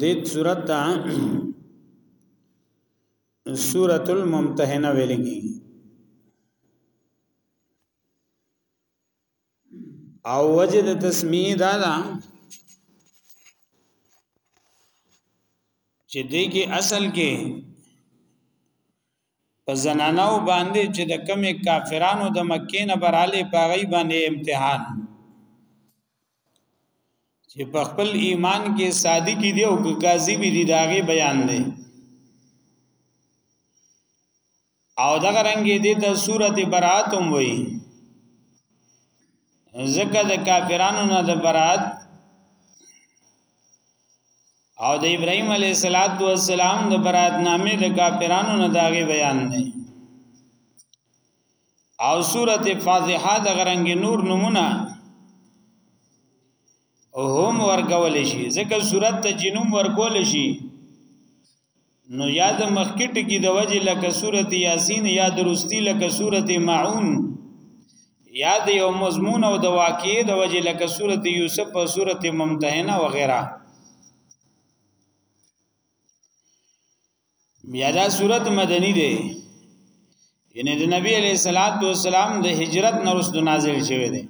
دې صورت ته سورۃ الممتحنه ویل کیږي او وجه د تسمیه دا ده چې دې کې اصل کې په زنانو باندې چې د کمی کافرانو د مکې نه براله پاغي باندې امتحان چې په خپل ایمان کې صادق دي او کاذب دي داغه بیان دی او دغه رنګ دې ته سورته برات هم وایي زکه د کافرانو نه د برات او د ابراهيم عليه السلام د برات نامې د کافرانو نه داغي بیان نه او سورته فاتحه د غرنګ نور نمونه هم ورکول شي ځکه سورته جنوم ورکول شي نو یاد مخکټ کی د وجه لکه سورت یاسین یا درستی لکه سورت معون یاد یو مضمون او د واقعې د وجه لکه سورت یوسف او سورت ممتحنه وغیرہ بیا دا صورت مدنی دی یعنی د نبی علیہ الصلات والسلام د هجرت نورس د نازل شوی دی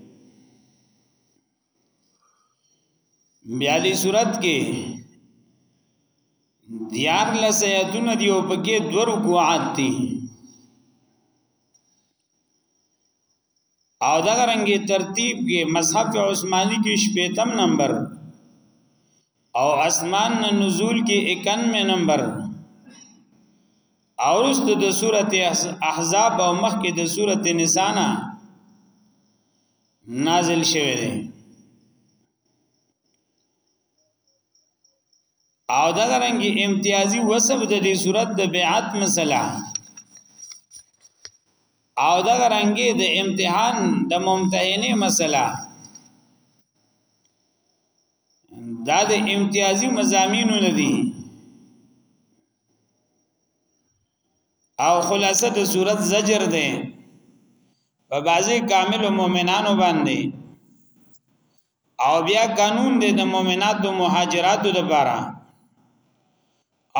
بیالی صورت کې دیار لسیتون دی او پکې دو رکوعات دي او دا رنګي ترتیب کې مصحف عثماني کې شپږم نمبر او اسمان نزول کې 91 نمبر او رست د سورته احزاب او مخ کې د سورته نسانا نازل شوی دی او دا رنګ امتیازي وصف د دې صورت د بیعت مسله او دا رنګ د امتحان د ممتحنه مسله دا د امتیازي مزامینو لدی او خلاصه د صورت زجر ده په بازي کامل مؤمنانو باندې او بیا قانون دی د مؤمناتو مهاجراتو لپاره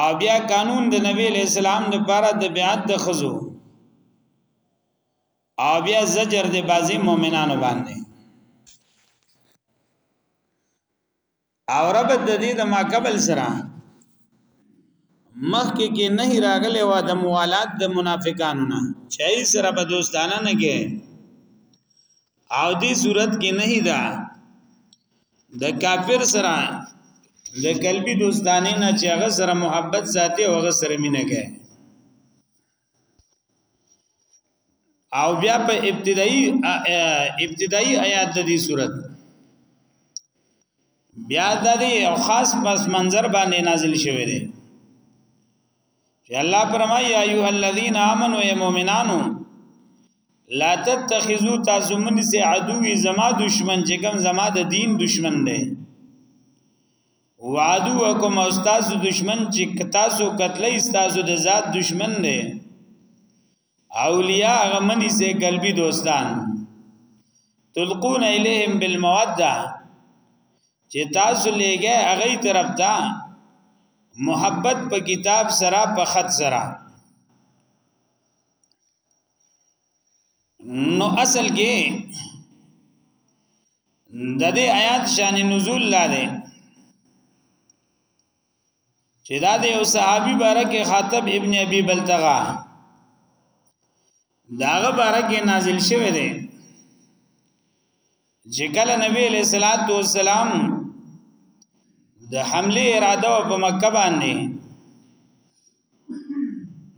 او بیا قانون د نبی اسلام لپاره د بیعت د خزو او بیا زجر د بازي مؤمنانو باندې او رب د دې د ما قبل سره مخکې کې نه راغلی و د موالات د منافقانو نه چې سره به دوستانه نه کې او دې صورت کې نه دا د کافر سره د قلبي دوستانه نه چې هغه سره محبت ذاتي او هغه سره مینه کوي او بیا په ابتدایي ابتدایي آیات د دې صورت بیا د دې او خاص پس منظر باندې نازل شوی دی چې الله فرمایي ایو الذین آمنو ای مؤمنانو لا تتخذوا تاسو من سي عدوي زما دشمن چې کوم زما د دین دشمن دی وعدوکم استاد دشمن چې تاسو قتلې تاسو د ذات دشمن دی اولیاء غمنی سے قلبی دوستان تلقون الیهم بالموده چې تاسو لګه هغه طرف ته محبت په کتاب سره په خط سره نو اصل کې د دې آیات شان نزول لا ده چې دا د یو صحابي بارکه خاطب ابن ابي بلتغا داغه بارکه نازل شوه دی چې کله نبی له صلوات و سلام د حمله اراده په مکه باندې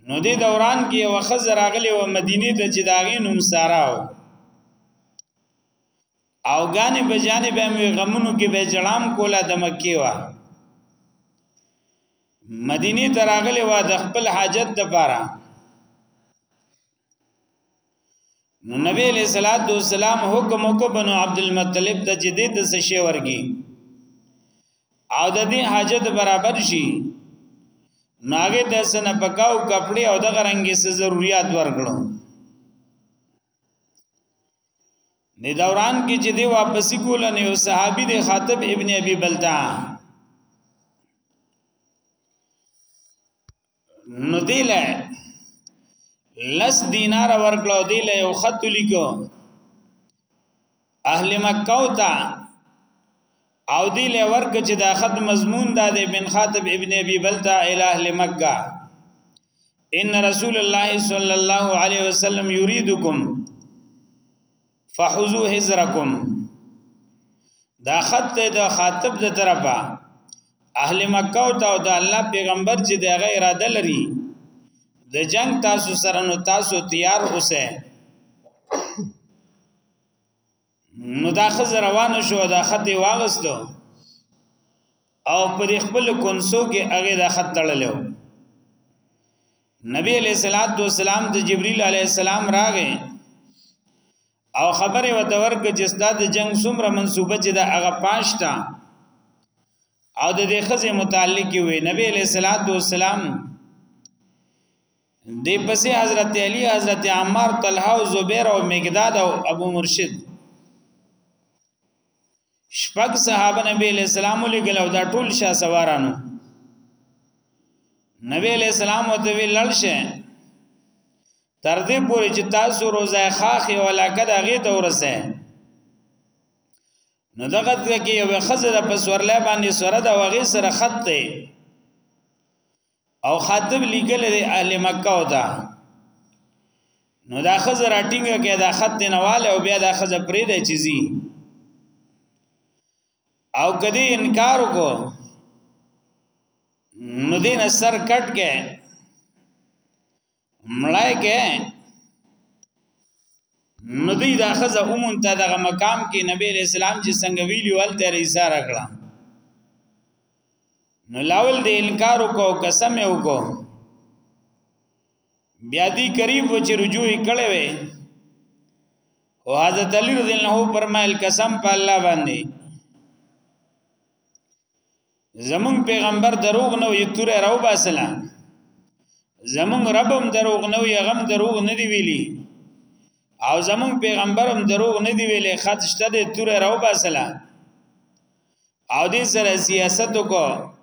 نو دې دوران کې یو خزه راغلی و مدینه ته چې داغې نوم سارا و او غانې په جانب هم غمونو کې به جړام کولا د مکی و مدینه ته راغلی و د خپل حاجت لپاره نو نبی علیہ الصلوۃ والسلام حکم کو بنو عبد المطلب ته چې دې ته څه شی ورګي او د دې حاجت برابر شي ناګه د سن پکاو کپڑے او د غرنګي څه ضرورت ورکړو د دوران کې چې دی واپس کول نه یو صحابي د خاطب ابن ابي بلتا نو دی له لس دینار ورکړو دی له یو خط لیکو اهل مکه او تا او دی له ورک چې دا خط مضمون دا دی بن خاطب ابن ابي بلتا اله اهل مکه ان رسول الله صلی الله علیه وسلم یریدکم فحزو حذرکم دا خط ته د خاطب د طرفه اهل مکه او ته د الله پیغمبر چې د غیر اراده لري د جنگ تاسو سره نو تاسو تیار اوسئ نو دا خز روان شو دا خط واغستو او پر خپل کونسو کې هغه د خط تړلو نبی علیہ الصلات والسلام د جبرئیل علیہ السلام راغې او خبره وته ورک چې ستاد جنگ څومره منسوبه چې د هغه پاشتا او د دې خزه متعلق وي نبی علیہ الصلات والسلام د پسې حضرت علی حضرت عمر طلحه او زبیر او مقداد او ابو مرشد شپږ صحابه نبی علیہ السلام لګل او دا ټول شاه سوارانو نبی علیہ السلام او دوی لړشه تر دې پورې چې تاسو روزه خاخي ولاکه د غي ته ورسه نو دغه کې یو خزه د پسورلې باندې سره د وغي سره خط دی او خاطب لیکل دی اهل مکه او دا نو دا خزر اټینګ کې دا خط دی نواله او بیا دا خزر پرې دی چیزی او کدی انکار کو نو دین سر کټ کې مړای کې نو دی دا خزه اومون ته دغه مقام کې نبی اسلام چې څنګه ویلی ول تر اشاره کړه نو لاول د انکار کو قسم یو کو بیا دی قریب و چې رجوع کړي وي او حضرت علی رضی الله عنه فرمایل قسم په الله باندې زمون پیغمبر دروغ نه وي تور راو باسلا زمون ربم دروغ نه وي غم دروغ نه دی ویلي او زمون پیغمبرم دروغ نه دی ویلي خط شته د تور راو باسلا او دې سره سیاست وکړه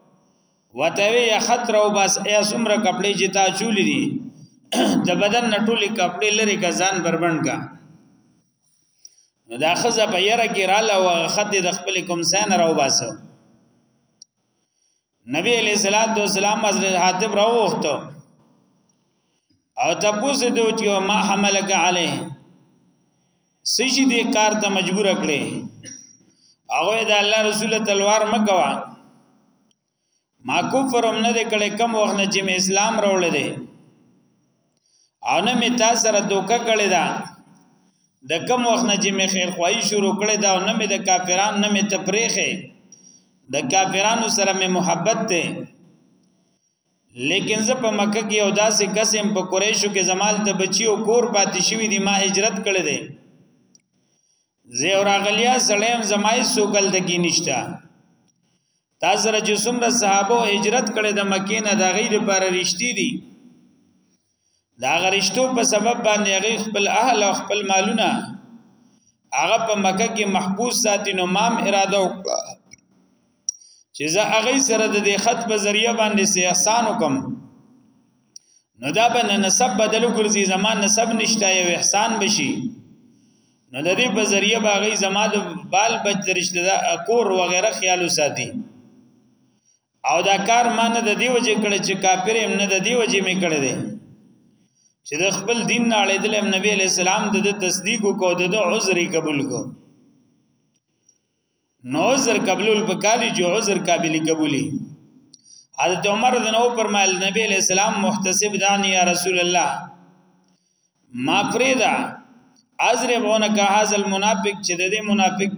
وته یا خط راو باس یا سمره کپڑے چې تا چولې دي د بدن نټولې کپڑے لري کا ځان بربند کا نو دا خزه په یره کې رااله او خد د خپل کوم سین راو باسو نبی علیہ الصلوۃ والسلام حضرت حاتب راوخته او تاسو ته چې ما حملک علی سجی دې کار ته مجبور کړې هغه د الله رسول تلوار مکوا ما کفر هم نه دی کړی کم وخت نه چې مې اسلام راوړی دی او نه مې تا سره دوکه کړی ده د کم وخت نه چې مې خیر خوایي شروع کړی ده او نه مې د کافرانو نه مې تپریخې د کافرانو سره مې محبت ده لیکن زه په مکه کې او داسې قسم په قریشو کې زمال ته بچي او کور پاتې شوی دی ما هجرت کړی دی زه اور اغلیا سړیم زمای سوګل دګی نشتا تاسو سره چې څومره صحابه هجرت کړي د مکې نه د غیر پر رښتې دي دا غرشتو په سبب باندې غیر خپل اهل او خپل مالونه هغه په مکه کې محبوس ساتي نو مام اراده وکړه چې زه هغه سره د خط په ذریعہ باندې سي احسان وکم نو دا به نسب بدل ګرځي زمان نسب نشته یو احسان بشي نو د دې په ذریعہ باغی زما د بال بچ درشته دا کور وغیرہ خیال ساتي او دا کار ما نه د دې وجه کړ چې کافر هم نه د دې وجه می کړ دې چې د خپل دین نه اړېدل هم نبی علی السلام د تصدیق کو د عذر قبول کو نو عذر قبول بکالی جو عذر قابل قبولی حضرت عمر رضی الله عنه فرمایل نبی علیہ السلام محتسب دانی یا رسول الله ما فریدا عذر بونه کا هاذل منافق چې د دې منافق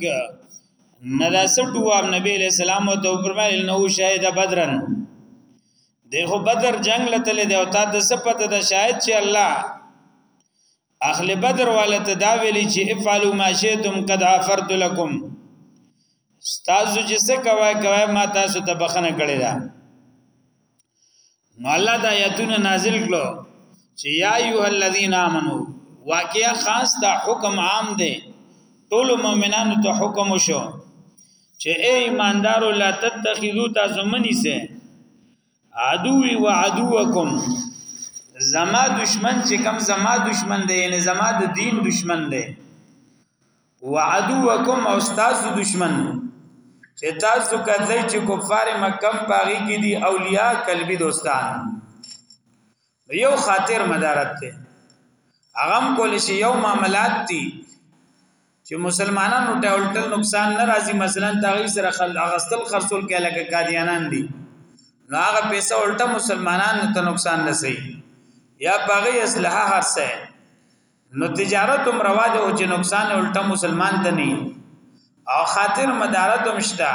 نه دا سټو ام نبی علیہ السلام او ته فرمایل نو شاهد بدرن دغه بدر جنگ لته له او تا د سپته د شاهد چې الله اهل بدر والا ته دا ویلی چې افعلوا ما شئتم قد عفرت لكم تاسو چې څه کوي کوي ما تاسو ته بخنه کړی دا نو الله دا آیتونه نازل کړو چې یا ایه الذین آمنو واقعیا خاص دا حکم عام دی ټول مؤمنانو ته حکم وشو چې اے ایماندارو لا تتخذو تاسو منی سه عدوی و عدوکم زما دشمن چې کم زما دشمن دی یعنی زما د دین دشمن دی و عدوکم او تاسو دشمن چې تاسو کله چې کفار مکه پاغي کې دي اولیاء قلبي دوستان نو یو خاطر مدارت ته هغه هم کول شي یو معاملات دي چې مسلمانانو ته ولټل نقصان نه راځي مثلا تغیر سره خل اغستل خرصول کې لکه قادیانان دي نو هغه پیسې ولټه مسلمانانو ته نقصان نه سي یا باغی اصلاح هرڅه نو تجارت هم روا ده او چې نقصان الټه مسلمان ته نه او خاطر مدارت هم شته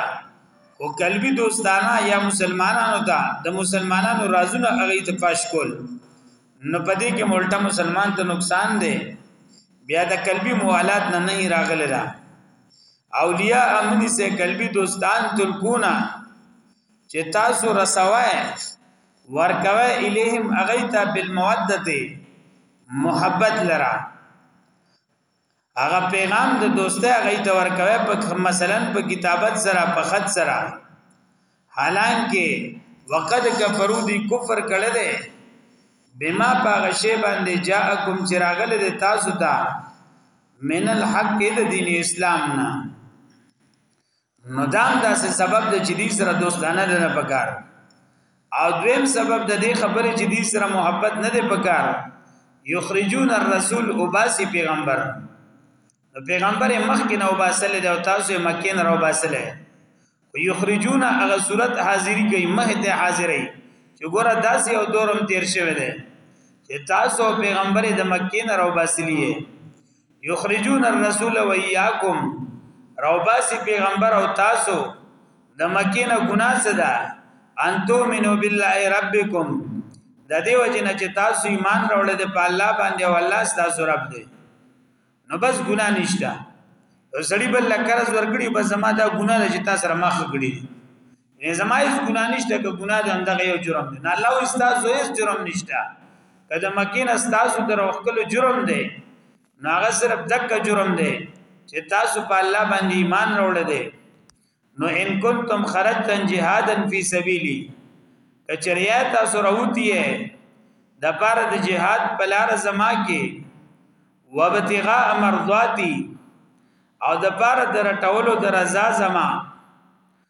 او قلبي دوستانه یا مسلمانانو ته د مسلمانانو رازونه هغه ته پاش کول نو پدې کې ملټه مسلمان ته نقصان دی بیا د قلبي موالات نه نه راغلی دا اولیاء امنی سے قلبی دوستان تلکونا چې تاسو رسوای ورکوي الیهم اغیتا بالمودته محبت لرا هغه پیغام د دوستۍ هغه ته ورکوي په مثلا په کتابت سره په خط سره حالانکه وقد کفرو دی کفر کړه ده بما پاغه شی باندې جاءکم چراغل د تاسو ته من الحق د دین اسلام نه نو دام داسې سبب د چې دې سره دوستانه نه پکار او دویم سبب د دې خبرې چې دې سره محبت نه دی پکار یخرجون الرسول وباسي پیغمبر پیغمبر مخکې نه وباسل دی او تاسو یې مکه نه وباسل یخرجون هغه صورت حاضری کوي مه ته حاضرې چې ګوره داسې او دورم تیر شوی دی چې تاسو پیغمبر د مکه نه وباسلی یخرجون الرسول و ایاکم روباسی پیغمبر او تاسو د مکه نه ګناه څه ده ان تؤمنو بالله ربکم د دې وجه نه چې تاسو ایمان راوړل د الله باندې او الله تاسو رب دی نو بس ګناه نشته سړی بل قرض ورکړي بس زما دا ګناه ده چې تاسو را مخ کړی نه زما هیڅ ګناه نشته که ګناه د اندغه یو جرم دی نه الله او استاد هیڅ جرم نشته که د مکین استاد در وکړو جرم دی نه هغه صرف دک جرم دی چې تاسو په الله باندې ایمان راوړل دي نو ان کنتم خرجتن جهادا فی سبیلی کچریا تاسو راوتی د پاره د جهاد په لار زما کې وابتغاء مرضاتی او د پاره د رټولو د رضا زما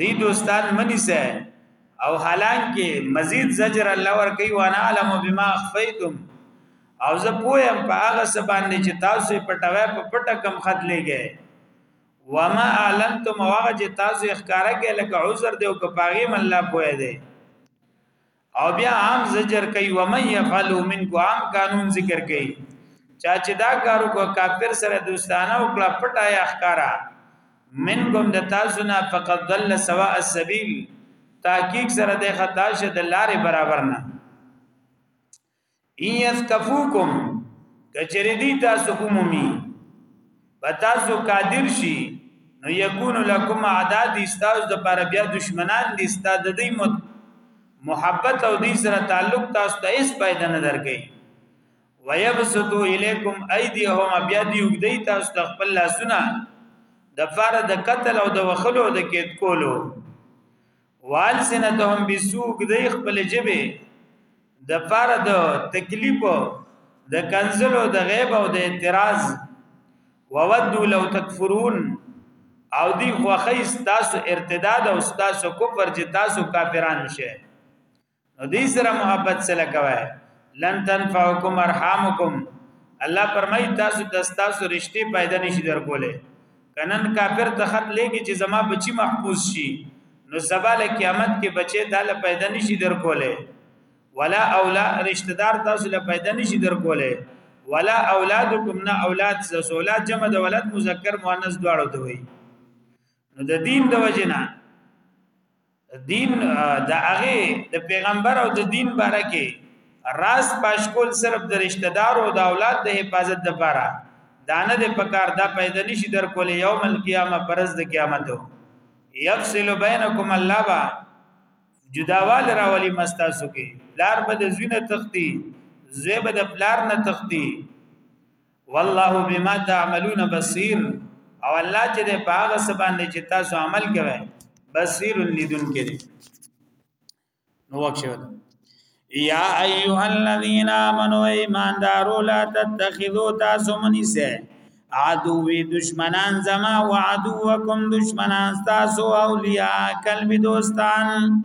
دی دوستان منی سه او حالانکه مزید زجر الله ور کوي وانا علم بما اخفیتم او زه پویم په هغه سبان دي چې تاسو په ټوه په پټه کم خط لګي وما اعلنتم واغه چې تاسو ښکارا کې لکه عذر دی او کپاغي من الله پوهه دی او بیا عام زجر کوي و من يفعل منکم عام قانون ذکر کوي چا چې دا کارو کو کافر سره دوستانه او کړه پټه یا ښکارا منکم د تاسو نه فقط ضل سوا السبيل تحقیق سره د خطا شه د لارې برابر نه ایس کفوکم کچری دی تاسو عمومي پتاسو قادر شي نو یکون لکم عداد استاذ د پر بیا دشمنان دي استاد د مت محبت او دې سره تعلق تاسو ته هیڅ فائدہ نه درکې ويبسطو الیکم ایدیهم بیا دی وګدی تاسو ته خپل لاسونه د فار د قتل او د وخلو د کېد کولو والسنتهم بسوق دی خپل جبه د پاره د تکلیف د کنزلو د غیب او د اعتراض وودو لو تکفرون او دی خوخی ستاسو ارتداد او ستاسو کفر چې تاسو کافران شئ نو دې سره محبت سره کوي لن تنفعکم ارحامکم الله فرمایي تاسو د تاسو رشتي پیدا نشي درکوله کنن کافر ته خط لګي چې زما بچي محفوظ شي نو سبا له قیامت کې بچي داله پیدا نشي درکوله ولا اولا رشتہ دار تاسو له پیدا نشي درکوله ولا اولادکم نه اولاد زولا جمع د ولد مذکر مؤنث دواړو ته وي نو د دین د وجنه دین د هغه د پیغمبر او د دین باره کې راز پاشکول صرف د رشتہ دار او د اولاد د حفاظت لپاره دانه د پکار دا پیدا نشي در کول یوم القیامه پرز د قیامت یفصل بینکم الله با جداوال راولی مستاسو کې پلار به د زوینه تختی زوی به د پلار نه تختی والله بما تعملون بصير او الله چې د باغ سبان دې چې تاسو عمل کوي بصير لیدون کې نو وښه یا ایها الذین آمنوا ایماندارو لا تتخذوا تاسو منیسه عدوی دشمنان زما و عدوکم دشمنان تاسو اولیاء قلب دوستان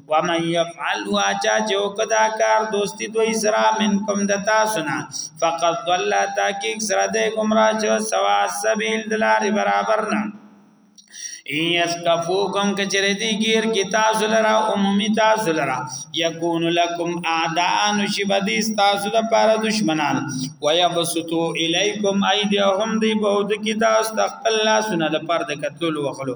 ومن يفعل واچا چې وکدا کار دوستی دوی سره منکم د تاسو نه فقط ضل تحقیق سره د گمراه چې سوا سبیل دلار برابر نه ایس کفوکم کچره دی گیر کی تاسو لرا عمومی تاسو لرا یکون لکم اعدان شبدی تاسو د پاره دشمنان ويبسطو الیکم ایدیهم دی بود کی تاسو تخپل لاسونه د پاره د قتل وخلو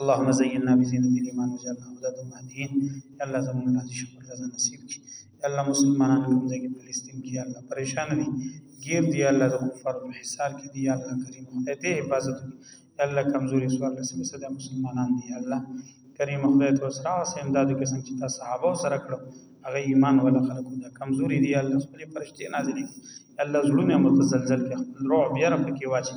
اللهم زينا بزينة الإيمان وجعلنا هداة مهديين يا الله زموږ له شکر رضا نصیب کړي یا الله مسلمانان کوم ځای کې فلسطین کې یا الله پریشان دي غیر دی یا الله د کفار په حصار کې دی یا الله کریم خدای دې حفاظت وکړي یا الله کمزوري سوال رسول صدا مسلمانان دي یا الله کریم خدای ته سره او امدادو کې څنګه چې تا صحابه سره کړو هغه ایمان ولا خلکو دا کمزوري دی یا الله خپل فرشتي نازلې یا الله زړونه متزلزل کې خپل روح بیا رب کې واچي